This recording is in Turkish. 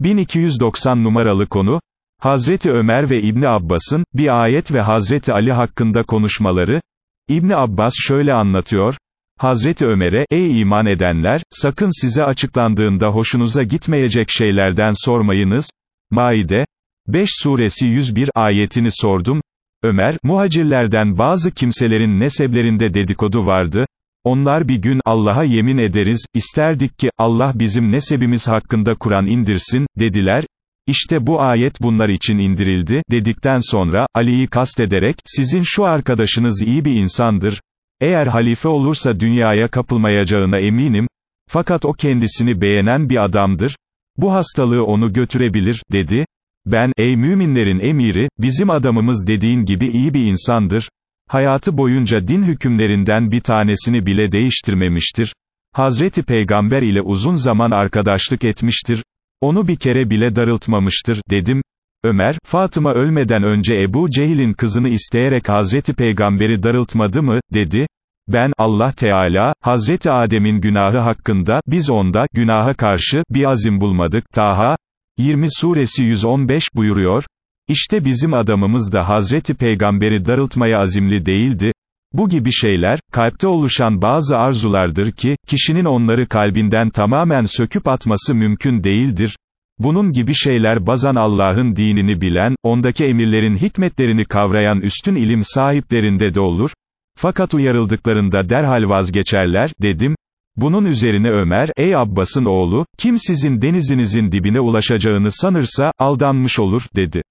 1290 numaralı konu, Hazreti Ömer ve İbni Abbas'ın, bir ayet ve Hazreti Ali hakkında konuşmaları, İbni Abbas şöyle anlatıyor, Hazreti Ömer'e, ey iman edenler, sakın size açıklandığında hoşunuza gitmeyecek şeylerden sormayınız, Maide, 5 suresi 101 ayetini sordum, Ömer, muhacirlerden bazı kimselerin neseblerinde dedikodu vardı, onlar bir gün Allah'a yemin ederiz, isterdik ki, Allah bizim nesebimiz hakkında Kur'an indirsin, dediler, İşte bu ayet bunlar için indirildi, dedikten sonra, Ali'yi kastederek, sizin şu arkadaşınız iyi bir insandır, eğer halife olursa dünyaya kapılmayacağına eminim, fakat o kendisini beğenen bir adamdır, bu hastalığı onu götürebilir, dedi, ben, ey müminlerin emiri, bizim adamımız dediğin gibi iyi bir insandır, hayatı boyunca din hükümlerinden bir tanesini bile değiştirmemiştir, Hazreti Peygamber ile uzun zaman arkadaşlık etmiştir, onu bir kere bile darıltmamıştır, dedim, Ömer, Fatıma ölmeden önce Ebu Cehil'in kızını isteyerek Hazreti Peygamber'i darıltmadı mı, dedi, ben, Allah Teala, Hazreti Adem'in günahı hakkında, biz onda, günaha karşı, bir azim bulmadık, Taha, 20 suresi 115 buyuruyor, İşte bizim adamımız da Hazreti Peygamber'i darıltmaya azimli değildi, bu gibi şeyler, kalpte oluşan bazı arzulardır ki, kişinin onları kalbinden tamamen söküp atması mümkün değildir, bunun gibi şeyler bazan Allah'ın dinini bilen, ondaki emirlerin hikmetlerini kavrayan üstün ilim sahiplerinde de olur, fakat uyarıldıklarında derhal vazgeçerler, dedim, bunun üzerine Ömer, ey Abbas'ın oğlu, kim sizin denizinizin dibine ulaşacağını sanırsa, aldanmış olur, dedi.